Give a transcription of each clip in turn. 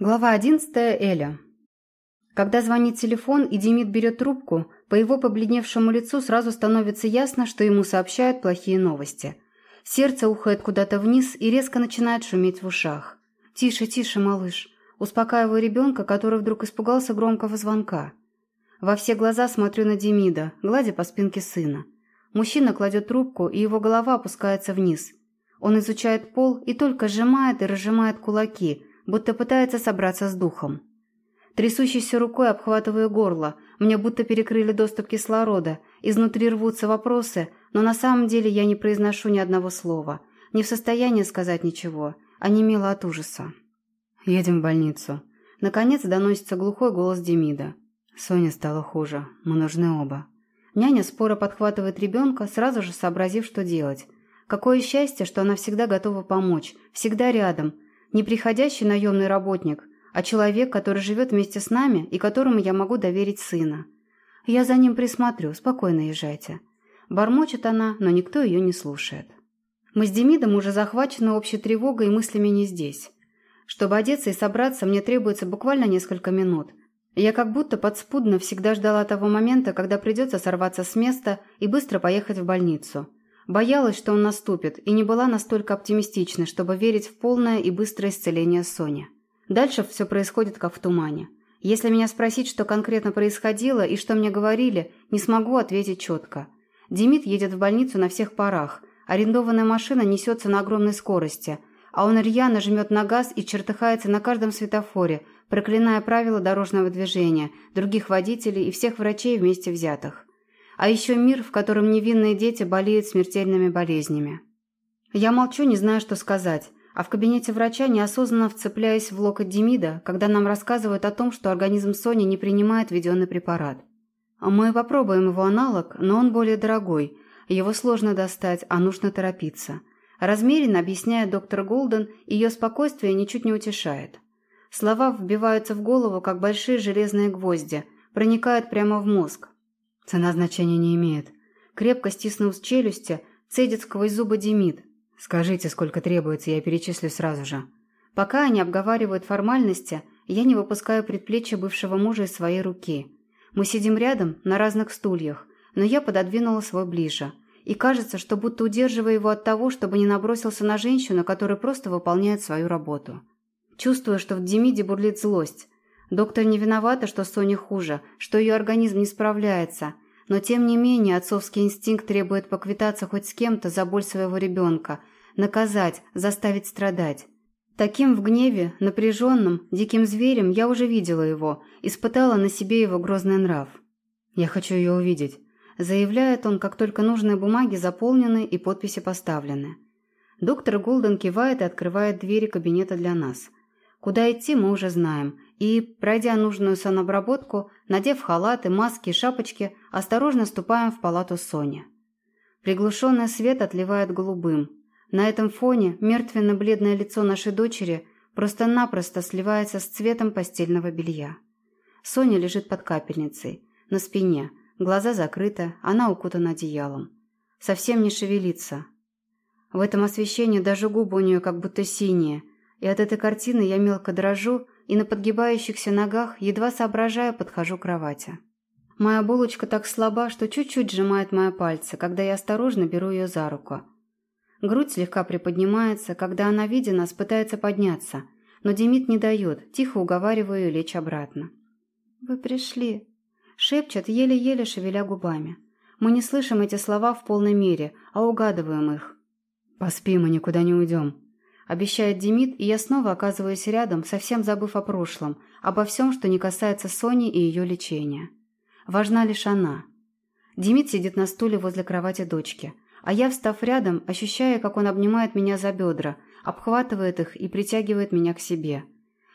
Глава 11. Эля. Когда звонит телефон и Демид берет трубку, по его побледневшему лицу сразу становится ясно, что ему сообщают плохие новости. Сердце уходит куда-то вниз и резко начинает шуметь в ушах. «Тише, тише, малыш». Успокаиваю ребенка, который вдруг испугался громкого звонка. Во все глаза смотрю на Демида, гладя по спинке сына. Мужчина кладет трубку, и его голова опускается вниз. Он изучает пол и только сжимает и разжимает кулаки – будто пытается собраться с духом. Трясущейся рукой обхватываю горло, мне будто перекрыли доступ кислорода, изнутри рвутся вопросы, но на самом деле я не произношу ни одного слова, не в состоянии сказать ничего, а немело от ужаса. «Едем в больницу». Наконец доносится глухой голос Демида. Соня стало хуже, мы нужны оба. Няня споро подхватывает ребенка, сразу же сообразив, что делать. Какое счастье, что она всегда готова помочь, всегда рядом – не приходящий наемный работник, а человек, который живет вместе с нами и которому я могу доверить сына. Я за ним присмотрю, спокойно езжайте. Бормочет она, но никто ее не слушает. Мы с Демидом уже захвачены общей тревогой и мыслями не здесь. Чтобы одеться и собраться, мне требуется буквально несколько минут. Я как будто подспудно всегда ждала того момента, когда придется сорваться с места и быстро поехать в больницу. Боялась, что он наступит, и не была настолько оптимистична, чтобы верить в полное и быстрое исцеление Сони. Дальше все происходит как в тумане. Если меня спросить, что конкретно происходило и что мне говорили, не смогу ответить четко. Демид едет в больницу на всех парах. Арендованная машина несется на огромной скорости, а он рьяно жмет на газ и чертыхается на каждом светофоре, проклиная правила дорожного движения, других водителей и всех врачей вместе взятых. А еще мир, в котором невинные дети болеют смертельными болезнями. Я молчу, не знаю, что сказать, а в кабинете врача неосознанно вцепляюсь в локоть Демида, когда нам рассказывают о том, что организм Сони не принимает введенный препарат. Мы попробуем его аналог, но он более дорогой, его сложно достать, а нужно торопиться. Размеренно объясняет доктор Голден, ее спокойствие ничуть не утешает. Слова вбиваются в голову, как большие железные гвозди, проникают прямо в мозг, Цена значения не имеет. Крепко стиснув челюсти, цедит сквозь зубы Демид. «Скажите, сколько требуется, я перечислю сразу же». Пока они обговаривают формальности, я не выпускаю предплечья бывшего мужа из своей руки. Мы сидим рядом, на разных стульях, но я пододвинула свой ближе. И кажется, что будто удерживаю его от того, чтобы не набросился на женщину, которая просто выполняет свою работу. Чувствую, что в Демиде бурлит злость. Доктор не виновата, что Соне хуже, что ее организм не справляется. Но тем не менее отцовский инстинкт требует поквитаться хоть с кем-то за боль своего ребенка, наказать, заставить страдать. Таким в гневе, напряженным, диким зверем я уже видела его, испытала на себе его грозный нрав. «Я хочу ее увидеть», – заявляет он, как только нужные бумаги заполнены и подписи поставлены. Доктор Голден кивает и открывает двери кабинета для нас. Куда идти мы уже знаем, и, пройдя нужную санобработку, надев халаты, маски и шапочки, осторожно ступаем в палату Сони. Приглушенный свет отливает голубым. На этом фоне мертвенно-бледное лицо нашей дочери просто-напросто сливается с цветом постельного белья. Соня лежит под капельницей, на спине, глаза закрыты, она укутана одеялом. Совсем не шевелится. В этом освещении даже губы у нее как будто синие, и от этой картины я мелко дрожу, и на подгибающихся ногах, едва соображая, подхожу к кровати. Моя булочка так слаба, что чуть-чуть сжимает мои пальцы, когда я осторожно беру ее за руку. Грудь слегка приподнимается, когда она, видя нас, пытается подняться, но Демид не дает, тихо уговариваю ее лечь обратно. «Вы пришли», — шепчет, еле-еле шевеля губами. Мы не слышим эти слова в полной мере, а угадываем их. «Поспи, мы никуда не уйдем», Обещает Демид, и я снова оказываюсь рядом, совсем забыв о прошлом, обо всем, что не касается Сони и ее лечения. Важна лишь она. Демид сидит на стуле возле кровати дочки, а я, встав рядом, ощущаю, как он обнимает меня за бедра, обхватывает их и притягивает меня к себе.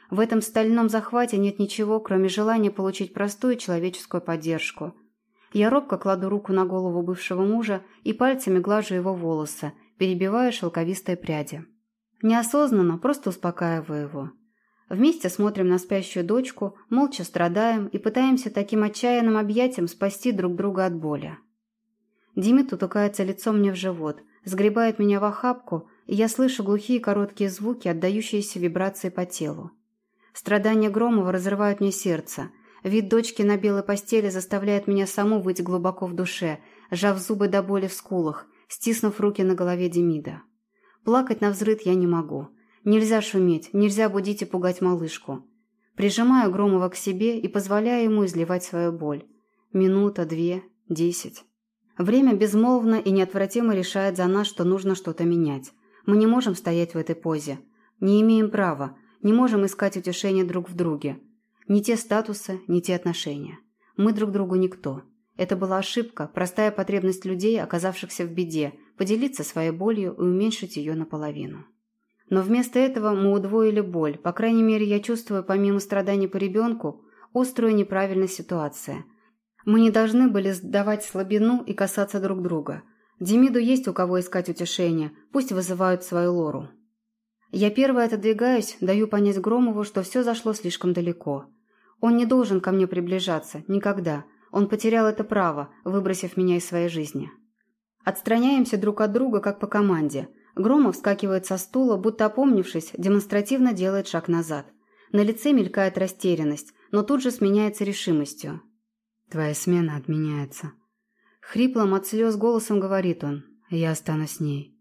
В этом стальном захвате нет ничего, кроме желания получить простую человеческую поддержку. Я робко кладу руку на голову бывшего мужа и пальцами глажу его волосы, перебивая шелковистые пряди. Неосознанно, просто успокаиваю его. Вместе смотрим на спящую дочку, молча страдаем и пытаемся таким отчаянным объятием спасти друг друга от боли. Димит утыкается лицом мне в живот, сгребает меня в охапку, и я слышу глухие короткие звуки, отдающиеся вибрации по телу. Страдания Громова разрывают мне сердце. Вид дочки на белой постели заставляет меня саму выйти глубоко в душе, сжав зубы до боли в скулах, стиснув руки на голове Демида. Плакать на взрыд я не могу. Нельзя шуметь, нельзя будить и пугать малышку. Прижимаю Громова к себе и позволяю ему изливать свою боль. Минута, две, десять. Время безмолвно и неотвратимо решает за нас, что нужно что-то менять. Мы не можем стоять в этой позе. Не имеем права, не можем искать утешения друг в друге. Ни те статусы, ни те отношения. Мы друг другу никто. Это была ошибка, простая потребность людей, оказавшихся в беде, поделиться своей болью и уменьшить ее наполовину. Но вместо этого мы удвоили боль. По крайней мере, я чувствую, помимо страданий по ребенку, острую неправильность ситуации. Мы не должны были сдавать слабину и касаться друг друга. Демиду есть у кого искать утешение, пусть вызывают свою лору. Я первая отодвигаюсь, даю понять Громову, что все зашло слишком далеко. Он не должен ко мне приближаться, никогда. Он потерял это право, выбросив меня из своей жизни. Отстраняемся друг от друга, как по команде – Громов вскакивает со стула, будто опомнившись, демонстративно делает шаг назад. На лице мелькает растерянность, но тут же сменяется решимостью. «Твоя смена отменяется». Хриплым от слез голосом говорит он. «Я останусь с ней».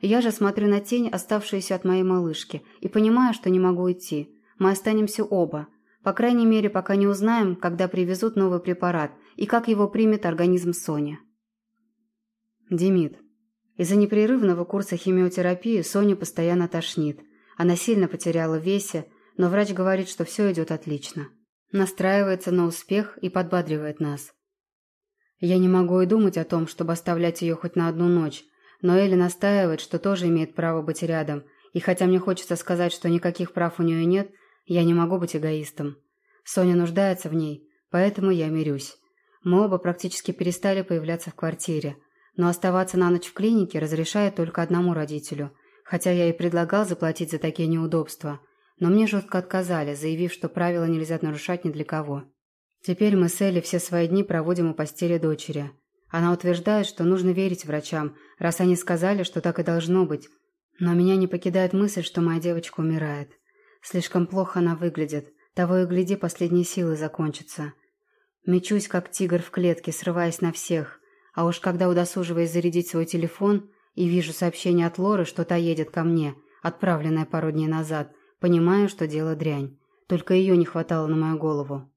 Я же смотрю на тень, оставшуюся от моей малышки, и понимаю, что не могу идти. Мы останемся оба. По крайней мере, пока не узнаем, когда привезут новый препарат и как его примет организм Сони. Демид, из-за непрерывного курса химиотерапии Соню постоянно тошнит. Она сильно потеряла весе, но врач говорит, что все идет отлично. Настраивается на успех и подбадривает нас. Я не могу и думать о том, чтобы оставлять ее хоть на одну ночь, но Элли настаивает, что тоже имеет право быть рядом, и хотя мне хочется сказать, что никаких прав у нее нет, я не могу быть эгоистом. Соня нуждается в ней, поэтому я мирюсь. Мы оба практически перестали появляться в квартире – но оставаться на ночь в клинике разрешает только одному родителю, хотя я и предлагал заплатить за такие неудобства, но мне жестко отказали, заявив, что правила нельзя нарушать ни для кого. Теперь мы с Элли все свои дни проводим у постели дочери. Она утверждает, что нужно верить врачам, раз они сказали, что так и должно быть. Но меня не покидает мысль, что моя девочка умирает. Слишком плохо она выглядит. Того и гляди, последние силы закончатся. Мечусь, как тигр в клетке, срываясь на всех – а уж когда удосуживаясь зарядить свой телефон и вижу сообщение от Лоры, что та едет ко мне, отправленное пару дней назад, понимаю, что дело дрянь. Только ее не хватало на мою голову.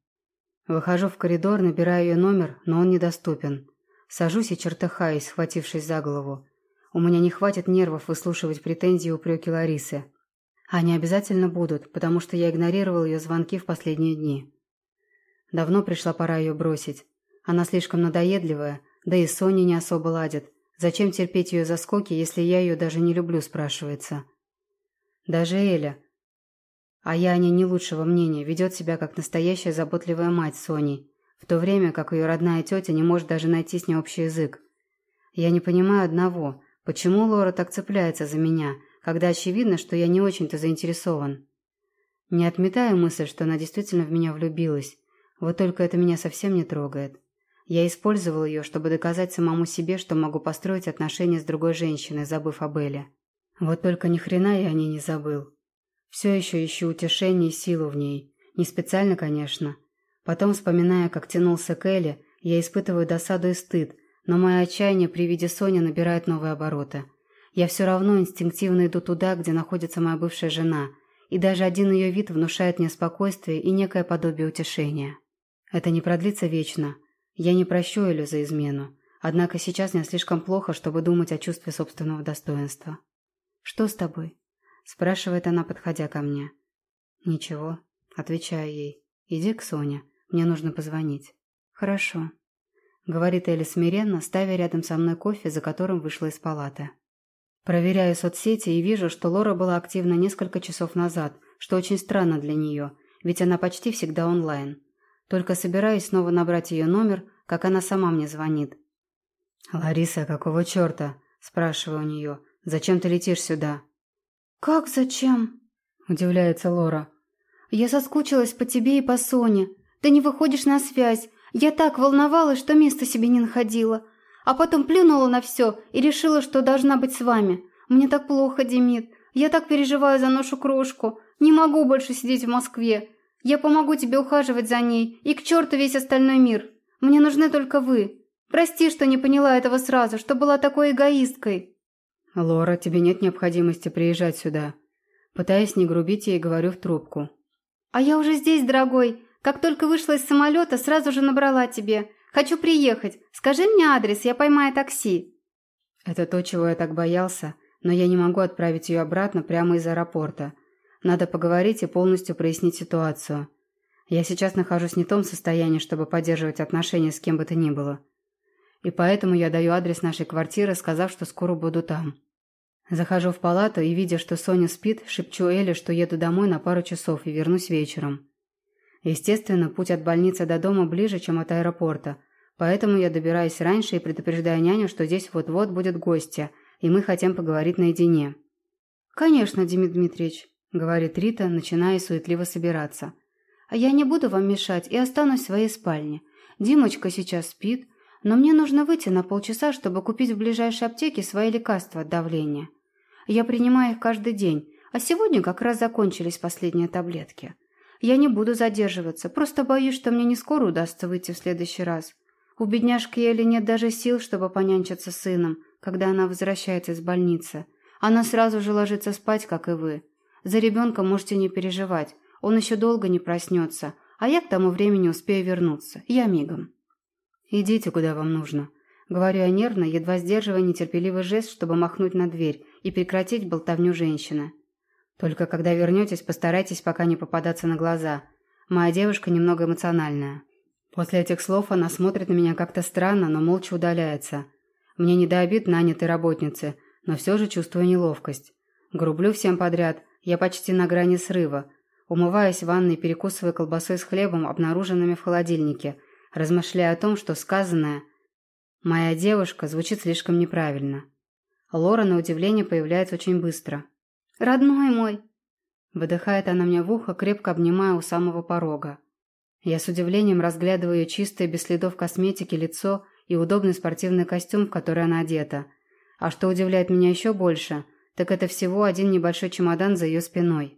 Выхожу в коридор, набираю ее номер, но он недоступен. Сажусь и чертыхаюсь, схватившись за голову. У меня не хватит нервов выслушивать претензии и упреки Ларисы. Они обязательно будут, потому что я игнорировал ее звонки в последние дни. Давно пришла пора ее бросить. Она слишком надоедливая, да и Соня не особо ладит. Зачем терпеть ее заскоки, если я ее даже не люблю, спрашивается. Даже Эля, а я о ней не лучшего мнения, ведет себя как настоящая заботливая мать Сони, в то время как ее родная тетя не может даже найти с ней общий язык. Я не понимаю одного, почему Лора так цепляется за меня, когда очевидно, что я не очень-то заинтересован. Не отметаю мысль, что она действительно в меня влюбилась, вот только это меня совсем не трогает. Я использовал ее, чтобы доказать самому себе, что могу построить отношения с другой женщиной, забыв об Элле. Вот только ни хрена я о ней не забыл. Все еще ищу утешение и силу в ней. Не специально, конечно. Потом, вспоминая, как тянулся к Элле, я испытываю досаду и стыд, но мое отчаяние при виде Сони набирает новые обороты. Я все равно инстинктивно иду туда, где находится моя бывшая жена, и даже один ее вид внушает мне спокойствие и некое подобие утешения. Это не продлится вечно, я не прощу Элю за измену, однако сейчас мне слишком плохо, чтобы думать о чувстве собственного достоинства. «Что с тобой?» – спрашивает она, подходя ко мне. «Ничего», – отвечаю ей. «Иди к Соне, мне нужно позвонить». «Хорошо», – говорит Эля смиренно, ставя рядом со мной кофе, за которым вышла из палаты. Проверяю соцсети и вижу, что Лора была активна несколько часов назад, что очень странно для нее, ведь она почти всегда онлайн. Только собираюсь снова набрать ее номер, как она сама мне звонит. «Лариса, какого черта?» – спрашиваю у нее. «Зачем ты летишь сюда?» «Как зачем?» – удивляется Лора. «Я соскучилась по тебе и по Соне. Ты не выходишь на связь. Я так волновалась, что места себе не находила. А потом плюнула на все и решила, что должна быть с вами. Мне так плохо, Демид. Я так переживаю за нашу крошку. Не могу больше сидеть в Москве. Я помогу тебе ухаживать за ней, и к черту весь остальной мир. Мне нужны только вы. Прости, что не поняла этого сразу, что была такой эгоисткой». «Лора, тебе нет необходимости приезжать сюда». Пытаясь не грубить, ей говорю в трубку. «А я уже здесь, дорогой. Как только вышла из самолета, сразу же набрала тебе. Хочу приехать. Скажи мне адрес, я поймаю такси». Это то, чего я так боялся, но я не могу отправить ее обратно прямо из аэропорта. Надо поговорить и полностью прояснить ситуацию. Я сейчас нахожусь не в том состоянии, чтобы поддерживать отношения с кем бы то ни было. И поэтому я даю адрес нашей квартиры, сказав, что скоро буду там. Захожу в палату и, видя, что Соня спит, шепчу Эле, что еду домой на пару часов и вернусь вечером. Естественно, путь от больницы до дома ближе, чем от аэропорта, поэтому я добираюсь раньше и предупреждаю няню, что здесь вот-вот будет гостья, и мы хотим поговорить наедине. «Конечно, Дмитрий Дмитриевич», — говорит Рита, начиная суетливо собираться. «А я не буду вам мешать и останусь в своей спальне. Димочка сейчас спит, но мне нужно выйти на полчаса, чтобы купить в ближайшей аптеке свои лекарства от давления. Я принимаю их каждый день, а сегодня как раз закончились последние таблетки. Я не буду задерживаться, просто боюсь, что мне не скоро удастся выйти в следующий раз. У бедняжки Эли нет даже сил, чтобы понянчиться с сыном, когда она возвращается из больницы. Она сразу же ложится спать, как и вы. За ребенка можете не переживать, он еще долго не проснется, а я к тому времени успею вернуться. Я мигом. «Идите, куда вам нужно», — говорю я нервно, едва сдерживая нетерпеливый жест, чтобы махнуть на дверь и прекратить болтовню женщины. Только когда вернетесь, постарайтесь пока не попадаться на глаза. Моя девушка немного эмоциональная. После этих слов она смотрит на меня как-то странно, но молча удаляется. Мне не до обид нанятой работницы, но все же чувствую неловкость. Грублю всем подряд, я почти на грани срыва. Умываясь в ванной, перекусывая колбасой с хлебом, обнаруженными в холодильнике, размышляя о том, что сказанное «моя девушка» звучит слишком неправильно. Лора, на удивление, появляется очень быстро. «Родной мой!» Выдыхает она мне в ухо, крепко обнимая у самого порога. Я с удивлением разглядываю ее чистое, без следов косметики, лицо и удобный спортивный костюм, в который она одета. А что удивляет меня еще больше, так это всего один небольшой чемодан за ее спиной.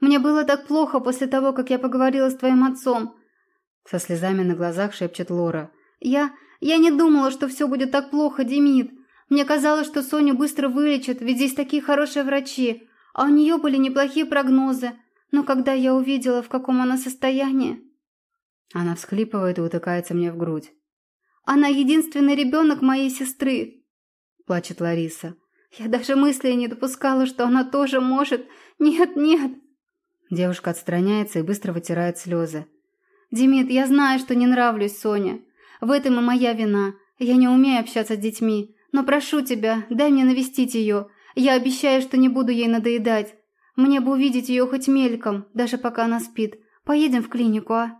«Мне было так плохо после того, как я поговорила с твоим отцом!» Со слезами на глазах шепчет Лора. «Я... я не думала, что все будет так плохо, Демид. Мне казалось, что Соню быстро вылечат, ведь здесь такие хорошие врачи. А у нее были неплохие прогнозы. Но когда я увидела, в каком она состоянии... Она всхлипывает и утыкается мне в грудь. «Она единственный ребенок моей сестры!» Плачет Лариса. «Я даже мысли не допускала, что она тоже может... Нет, нет!» Девушка отстраняется и быстро вытирает слезы. «Демид, я знаю, что не нравлюсь Соне. В этом и моя вина. Я не умею общаться с детьми. Но прошу тебя, дай мне навестить ее. Я обещаю, что не буду ей надоедать. Мне бы увидеть ее хоть мельком, даже пока она спит. Поедем в клинику, а?»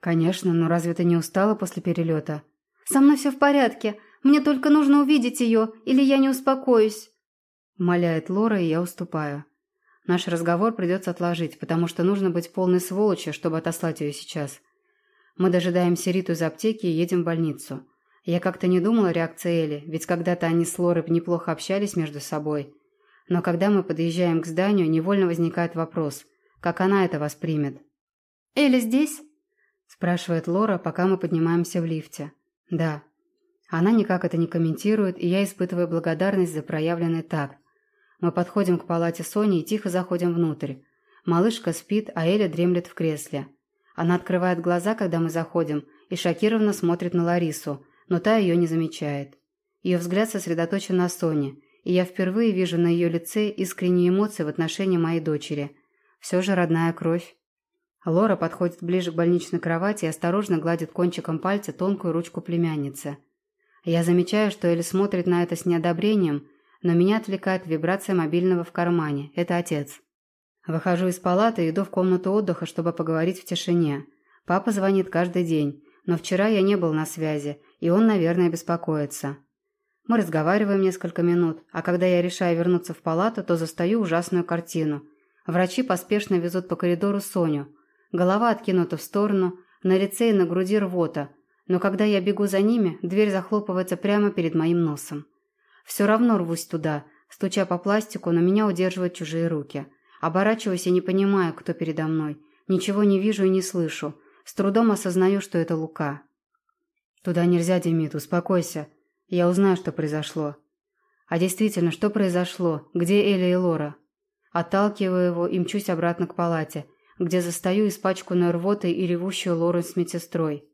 «Конечно, но разве ты не устала после перелета?» «Со мной все в порядке. Мне только нужно увидеть ее, или я не успокоюсь». Умоляет Лора, и я уступаю. Наш разговор придется отложить, потому что нужно быть полной сволочью, чтобы отослать ее сейчас. Мы дожидаемся Риту из аптеки и едем в больницу. Я как-то не думала о реакции Эли, ведь когда-то они с Лорой неплохо общались между собой. Но когда мы подъезжаем к зданию, невольно возникает вопрос, как она это воспримет. «Эля здесь?» – спрашивает Лора, пока мы поднимаемся в лифте. «Да». Она никак это не комментирует, и я испытываю благодарность за проявленный такт. Мы подходим к палате Сони и тихо заходим внутрь. Малышка спит, а Эля дремлет в кресле. Она открывает глаза, когда мы заходим, и шокированно смотрит на Ларису, но та ее не замечает. Ее взгляд сосредоточен на Соне, и я впервые вижу на ее лице искренние эмоции в отношении моей дочери. Все же родная кровь. Лора подходит ближе к больничной кровати и осторожно гладит кончиком пальца тонкую ручку племянницы. Я замечаю, что Элли смотрит на это с неодобрением, но меня отвлекает вибрация мобильного в кармане. Это отец. Выхожу из палаты и иду в комнату отдыха, чтобы поговорить в тишине. Папа звонит каждый день, но вчера я не был на связи, и он, наверное, беспокоится. Мы разговариваем несколько минут, а когда я решаю вернуться в палату, то застаю ужасную картину. Врачи поспешно везут по коридору Соню. Голова откинута в сторону, на лице и на груди рвота, но когда я бегу за ними, дверь захлопывается прямо перед моим носом. Все равно рвусь туда, стуча по пластику, но меня удерживают чужие руки. Оборачиваюсь и не понимаю, кто передо мной. Ничего не вижу и не слышу. С трудом осознаю, что это Лука. «Туда нельзя, Демид, успокойся. Я узнаю, что произошло». «А действительно, что произошло? Где Эля и Лора?» Отталкиваю его и мчусь обратно к палате, где застаю испачканную рвотой и ревущую Лору с медсестрой.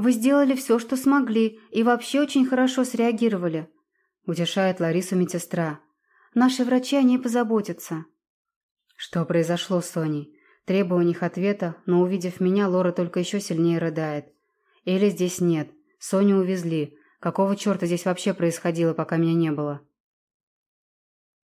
«Вы сделали все, что смогли, и вообще очень хорошо среагировали», – утешает Ларису медсестра. «Наши врачи о ней позаботятся». Что произошло с Соней? Требую у них ответа, но, увидев меня, Лора только еще сильнее рыдает. Эли здесь нет. Соню увезли. Какого черта здесь вообще происходило, пока меня не было?